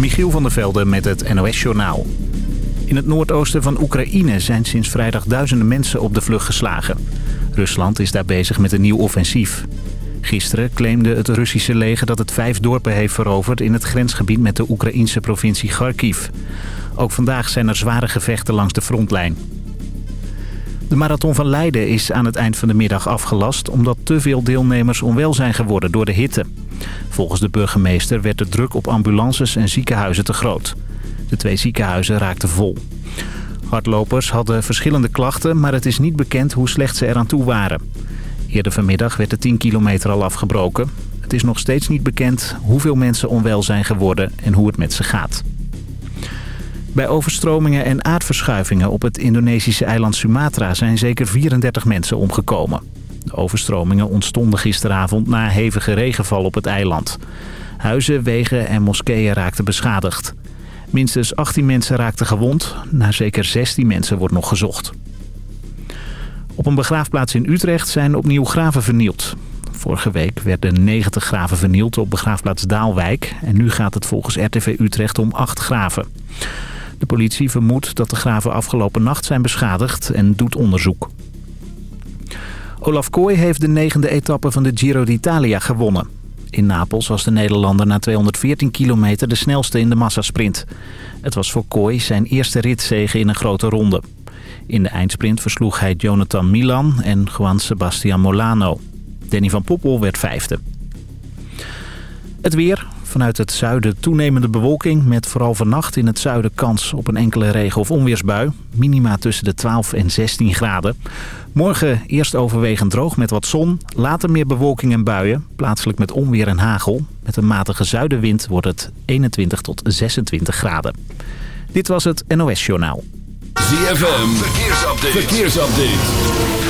Michiel van der Velde met het NOS-journaal. In het noordoosten van Oekraïne zijn sinds vrijdag duizenden mensen op de vlucht geslagen. Rusland is daar bezig met een nieuw offensief. Gisteren claimde het Russische leger dat het vijf dorpen heeft veroverd... in het grensgebied met de Oekraïnse provincie Kharkiv. Ook vandaag zijn er zware gevechten langs de frontlijn. De marathon van Leiden is aan het eind van de middag afgelast... omdat te veel deelnemers onwel zijn geworden door de hitte. Volgens de burgemeester werd de druk op ambulances en ziekenhuizen te groot. De twee ziekenhuizen raakten vol. Hardlopers hadden verschillende klachten, maar het is niet bekend hoe slecht ze eraan toe waren. Eerder vanmiddag werd de 10 kilometer al afgebroken. Het is nog steeds niet bekend hoeveel mensen onwel zijn geworden en hoe het met ze gaat. Bij overstromingen en aardverschuivingen op het Indonesische eiland Sumatra zijn zeker 34 mensen omgekomen. De overstromingen ontstonden gisteravond na hevige regenval op het eiland. Huizen, wegen en moskeeën raakten beschadigd. Minstens 18 mensen raakten gewond. Naar zeker 16 mensen wordt nog gezocht. Op een begraafplaats in Utrecht zijn opnieuw graven vernield. Vorige week werden 90 graven vernield op begraafplaats Daalwijk. En nu gaat het volgens RTV Utrecht om 8 graven. De politie vermoedt dat de graven afgelopen nacht zijn beschadigd en doet onderzoek. Olaf Kooi heeft de negende etappe van de Giro d'Italia gewonnen. In Napels was de Nederlander na 214 kilometer de snelste in de massasprint. Het was voor Kooi zijn eerste ritzege in een grote ronde. In de eindsprint versloeg hij Jonathan Milan en Juan Sebastian Molano. Danny van Poppel werd vijfde. Het weer. Vanuit het zuiden toenemende bewolking met vooral vannacht in het zuiden kans op een enkele regen- of onweersbui. Minima tussen de 12 en 16 graden. Morgen eerst overwegend droog met wat zon, later meer bewolking en buien. Plaatselijk met onweer en hagel. Met een matige zuidenwind wordt het 21 tot 26 graden. Dit was het NOS Journaal. ZFM, verkeersupdate. verkeersupdate.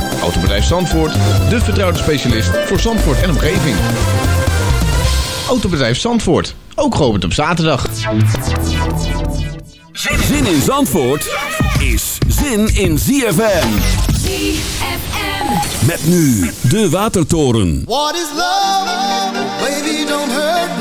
Autobedrijf Zandvoort, de vertrouwde specialist voor Zandvoort en omgeving. Autobedrijf Zandvoort, ook geopend op zaterdag. Zin in Zandvoort is zin in ZFM. ZFM. Met nu de Watertoren. What is love? Baby, don't hurt me.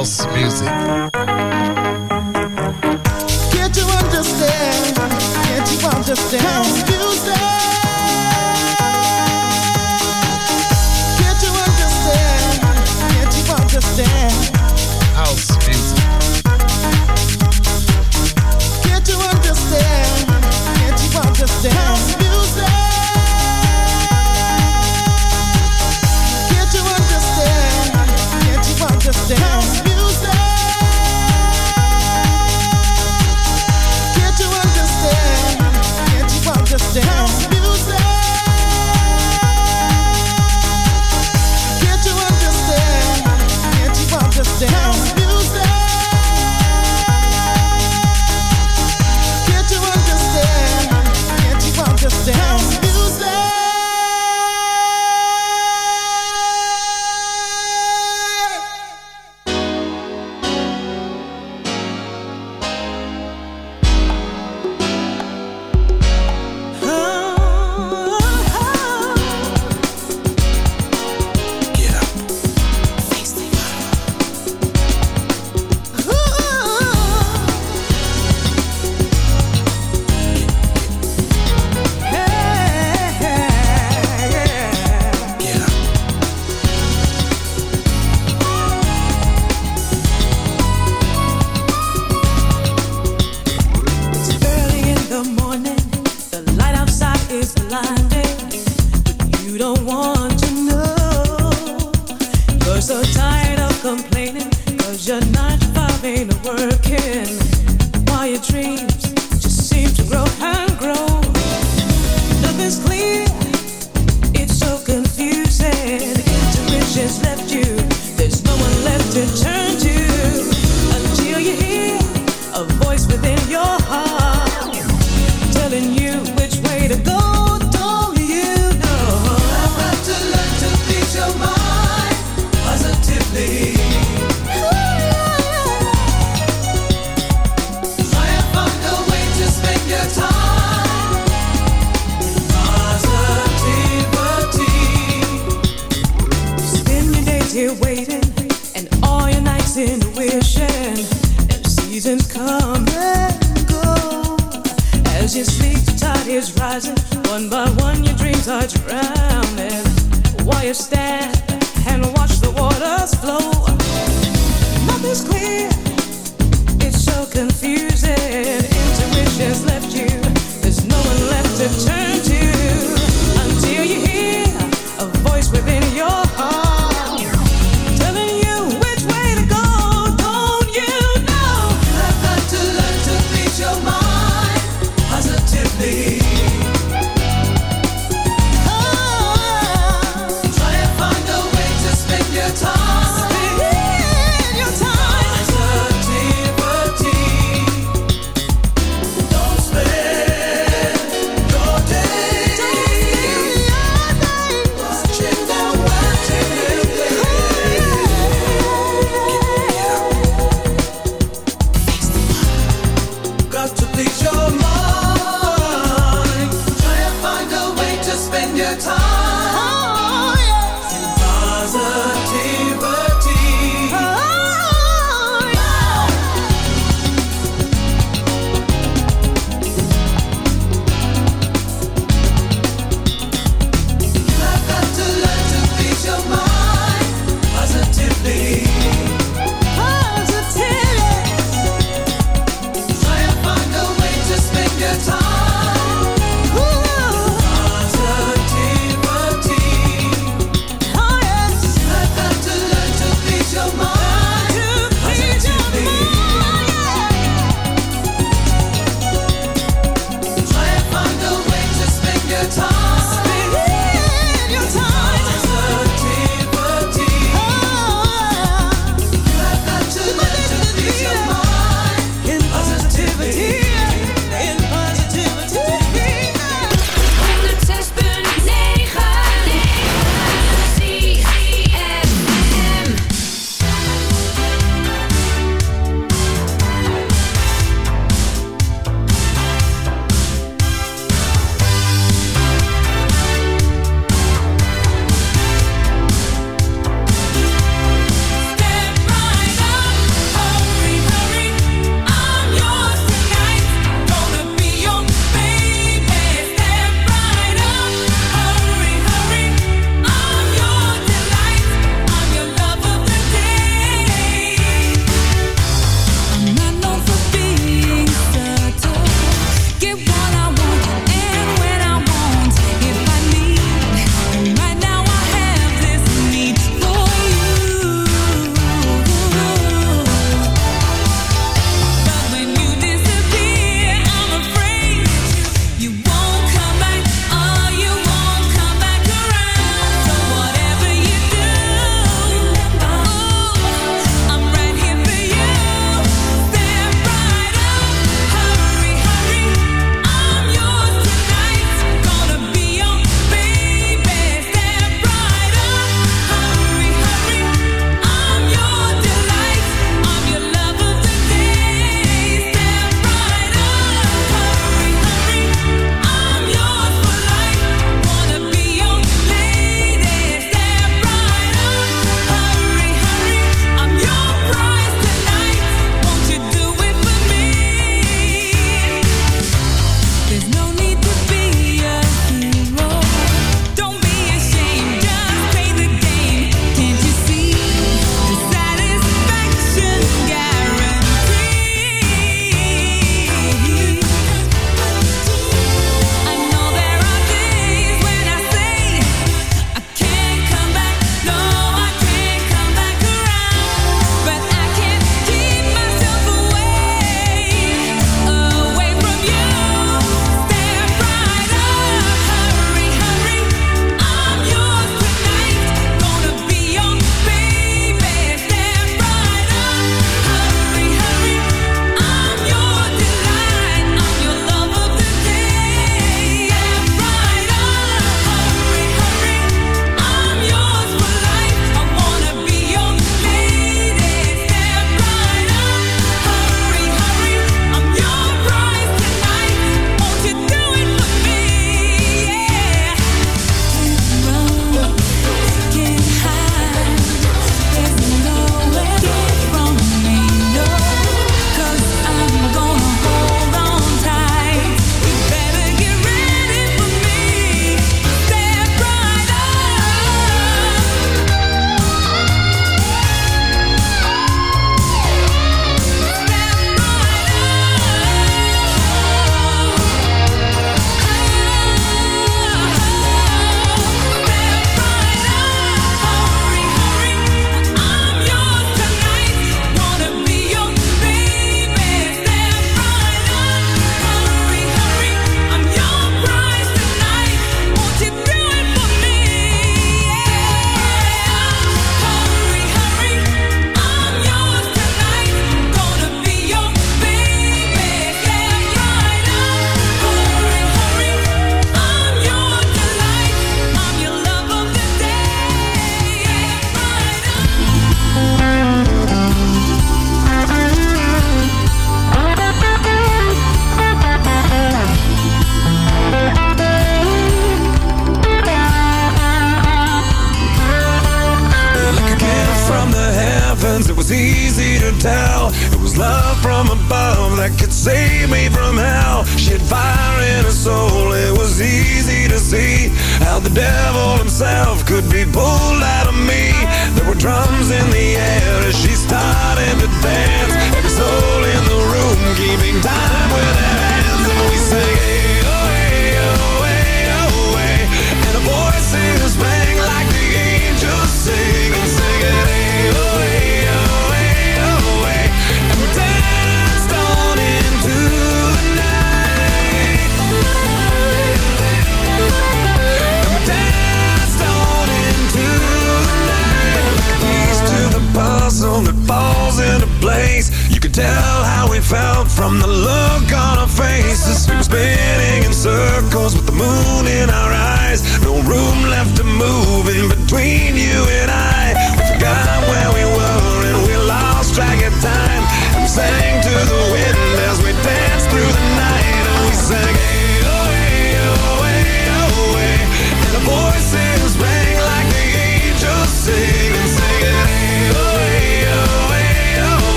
House music.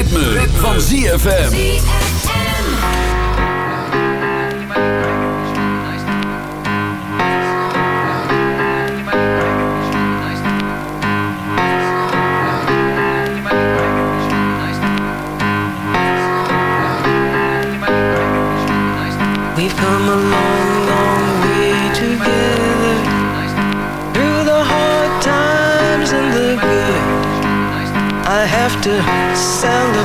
ritme, van ZFM.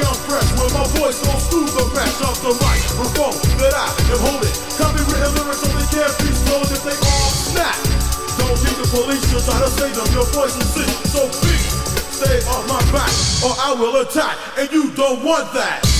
I'm fresh with my voice on Scooter Match off the microphone that I am holding. Copywritten lyrics only can't be stolen if they all snap. Don't keep the police just try to save them. Your voice is sick, so please stay off my back or I will attack, and you don't want that.